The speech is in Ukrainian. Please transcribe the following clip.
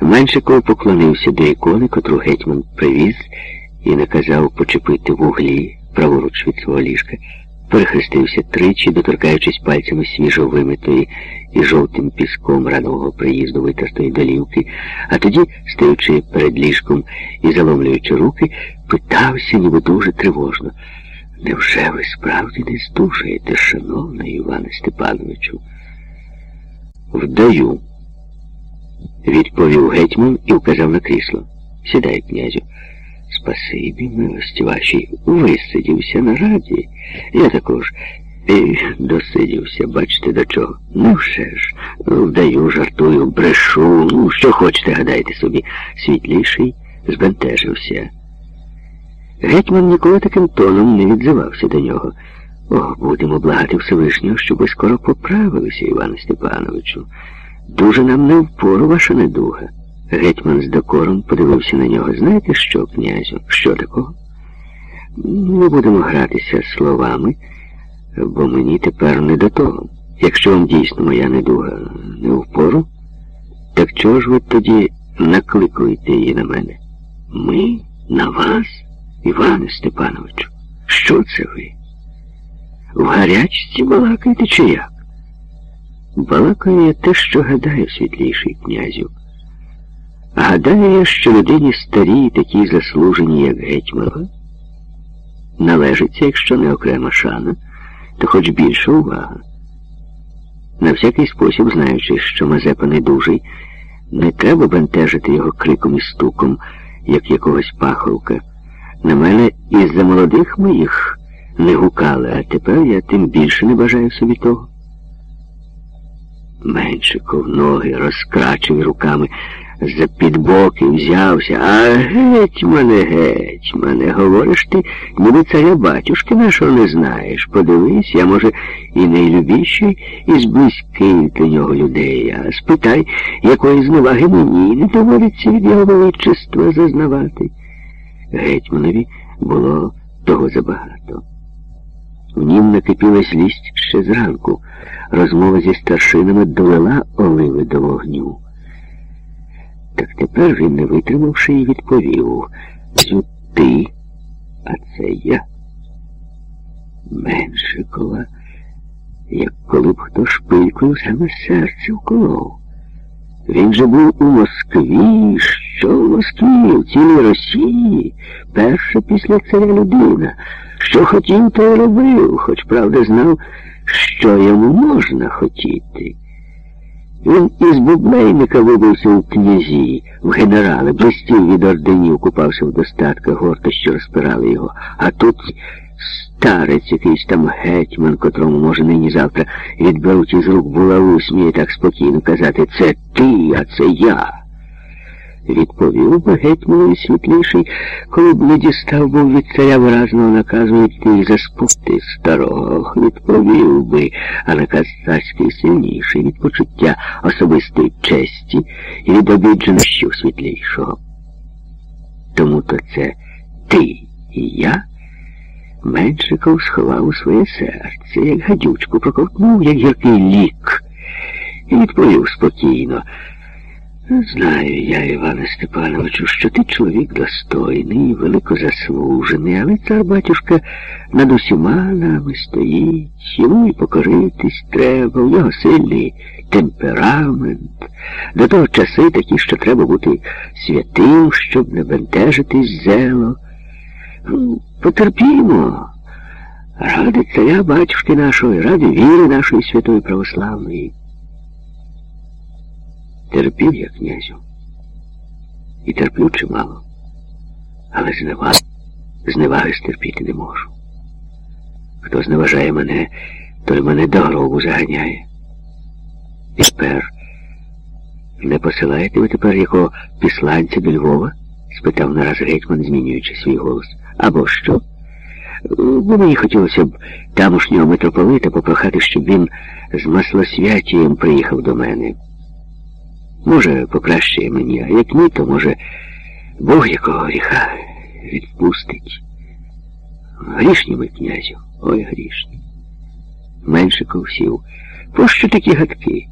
Меншиков поклонився до ікони, котру гетьман привіз і наказав почепити в углі праворуч від свого ліжка. Перехрестився тричі, доторкаючись пальцями свіжо вимитої і жовтим піском ранового приїзду витертої долівки, а тоді, стоючи перед ліжком і заломлюючи руки, питався, ніби дуже тривожно. Невже ви справді не здужаєте, шановний Іване Степановичу? Вдаю, відповів гетьман і вказав на крісло. Сідай, князю. Спасибі, милості вашій, висидівся на раді. Я також і досидівся, бачите до чого. Ну все ж, вдаю, жартую, брешу, ну, що хочете, гадайте собі, світліший збентежився. Гетьман ніколи таким тоном не відзивався до нього. О, будемо благати Всевишнього, щоб ви скоро поправилися, Іване Степановичу. Дуже нам не впору ваша недуга. Гетьман з докором подивився на нього. Знаєте що, князю? Що такого? Не будемо гратися словами, бо мені тепер не до того. Якщо вам дійсно моя недуга не впору, так чого ж ви тоді накликуєте її на мене? Ми? На вас, Іване Степановичу? Що це ви? В гарячці балакаєте чи як? Балакаю я те, що гадаю, світліший князю. Гадаю я, що людині старій, такій заслуженій, як гетьмана, належиться, якщо не окрема шана, то хоч більша увага. На всякий спосіб, знаючи, що Мазепа недужий, не треба бентежити його криком і стуком, як якогось паховка. На мене із-за молодих моїх не гукали, а тепер я тим більше не бажаю собі того. Меншиков ноги розкрачив руками за підбоки взявся. А гетьмане, гетьмане, говориш ти, ніби царя батюшки нашого не знаєш. Подивись, я, може, і найлюбіший із близьких до нього людей. А спитай, якої зневаги мені не доводиться від його величества зазнавати. Гетьманові було того забагато. В нім накипіла злість ще зранку. Розмова зі старшинами довела оливи до вогню. Так тепер він, не витримавши, і відповів ти, а це я. Меншикова, як коли б хто шпилькою саме серце вколов. Він же був у Москві, що в Москві, в цілій Росії, перша після царя людина. Що хотів, то й робив, хоч правда знав, що йому можна хотіти. Він із бублейника вибився у князі, в генерали, блистів від орденів, купався в достатках горта, що розпирали його. А тут старець якийсь там гетьман, котрому, може, нині завтра відберуть із рук булаву, сміє так спокійно казати, це ти, а це я. Відповів би гетьманові світліший, коли б не дістав був від царя виразного наказу йти заспути старого, відповів би, а наказ царський сильніший від почуття особистої честі і від обідженості світлішого. Тому то це ти і я Меншиков сховав у своє серце, як гадючку проковтнув, як гіркий лік, і відповів спокійно. Знаю я, Іване Степановичу, що ти чоловік достойний, великозаслужений, але цар батюшка над усіма нами стоїть, йому і покоритись треба, в нього сильний темперамент. До того часи такі, що треба бути святим, щоб не бентежитись зело. Ну, потерпімо. Ради царя батюшки нашого, ради віри нашої святої православної. Терпів я, князю. І терплю чимало. Але зневаги, зневаги стерпіти не можу. Хто зневажає мене, той мене до гробу заганяє. І тепер не посилаєте ви тепер якого післанця до Львова? спитав нараз гетьман, змінюючи свій голос. Або що? Бо мені хотілося б тамошнього митрополита попрохати, щоб він з маслосвятієм приїхав до мене. Може, покращує мені, а як ні, то може Бог якого гріха відпустить. Грішні ми, князю, ой грішні. Меншиков сів. Пощо такі гадки?